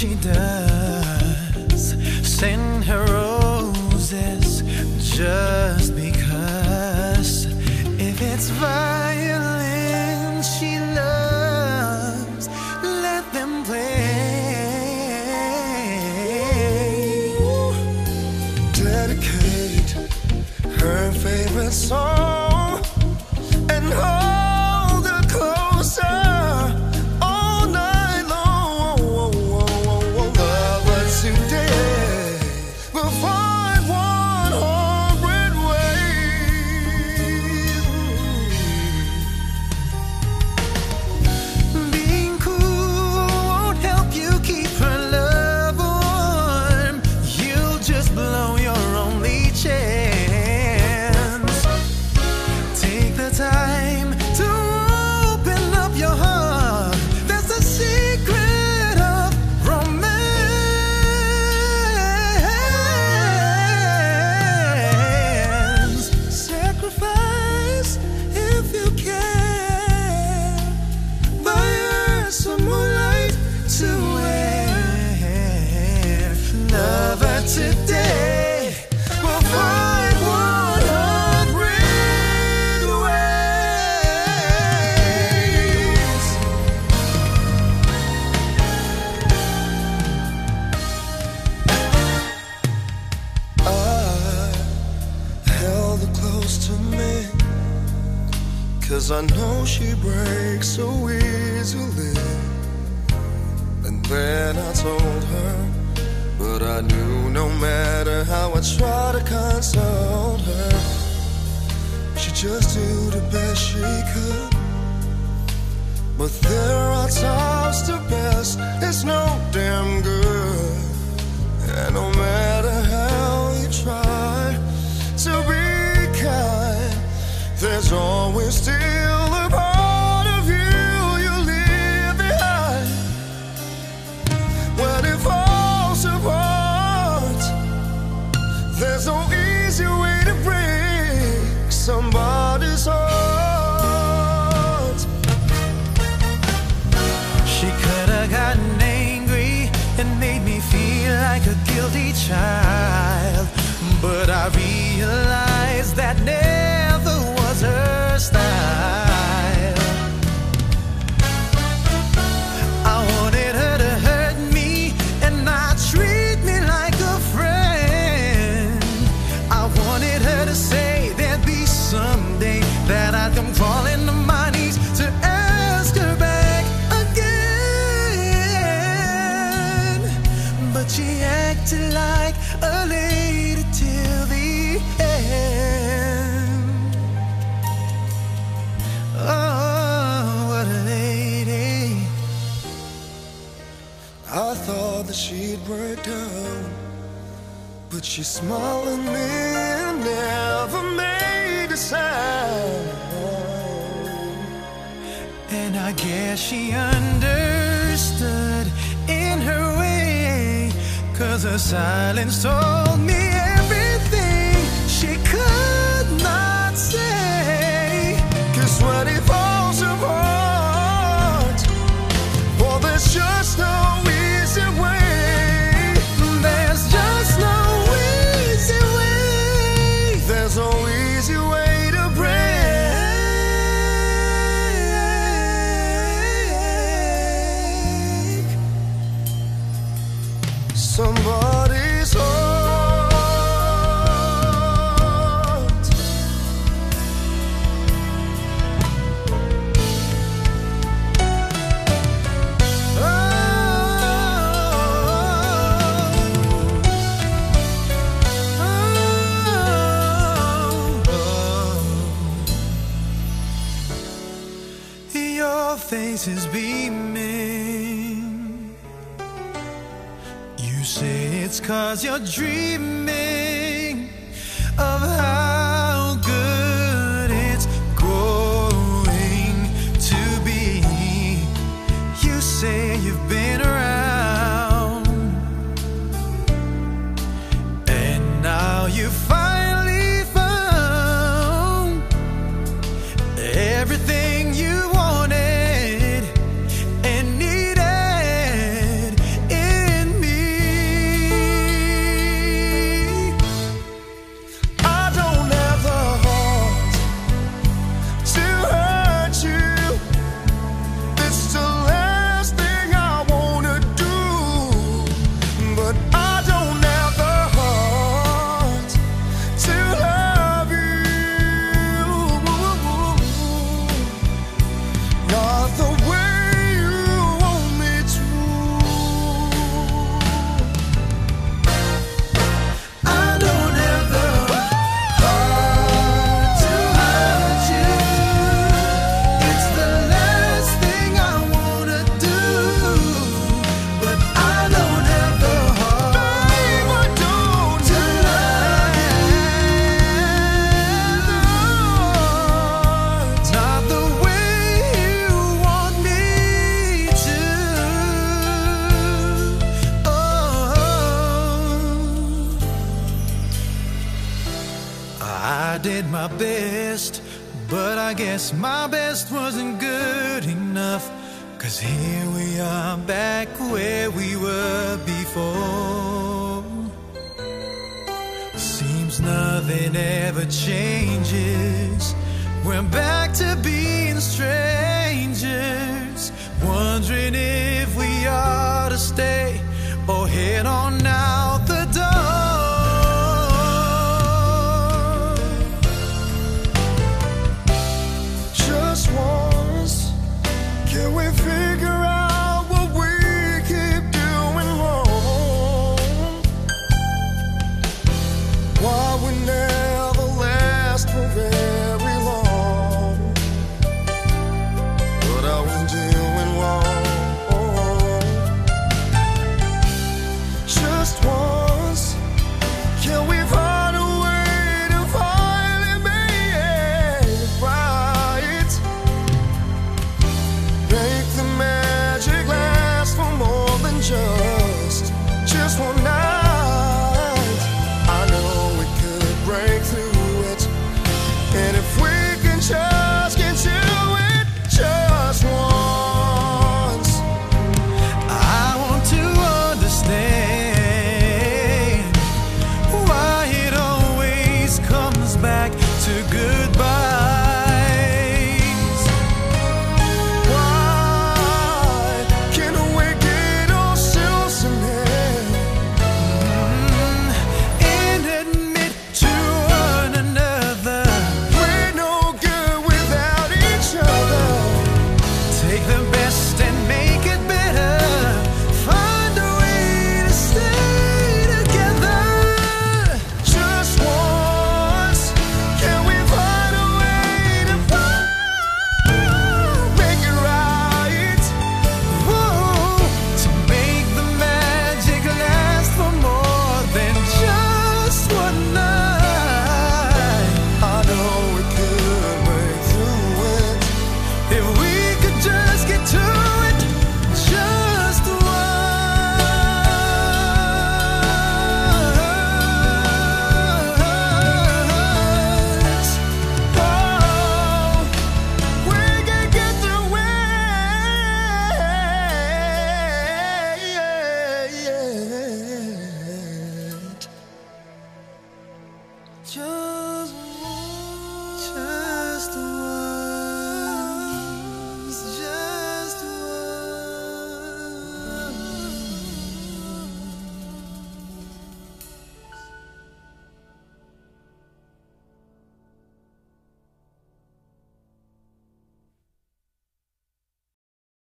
she does. Send her roses just because. If it's violin she loves, let them play. dedicate her favorite song Cause I know she breaks so easily. And then I told her, but I knew no matter how I tried to console her, she just do the best she could. But there are times the best is no damn good. And no matter there's always still a part of you you leave behind. When it falls apart, there's no easy way to break somebody's heart. She could have gotten angry and made me feel like a guilty child. She'd down, but she smiled at me and never made a sound. And I guess she understood in her way. Cause her silence told me is beaming. You say it's cause you're dreaming best, but I guess my best wasn't good enough. Cause here we are back where we were before. Seems nothing ever changes. We're back to being strangers, wondering if we ought to stay or head on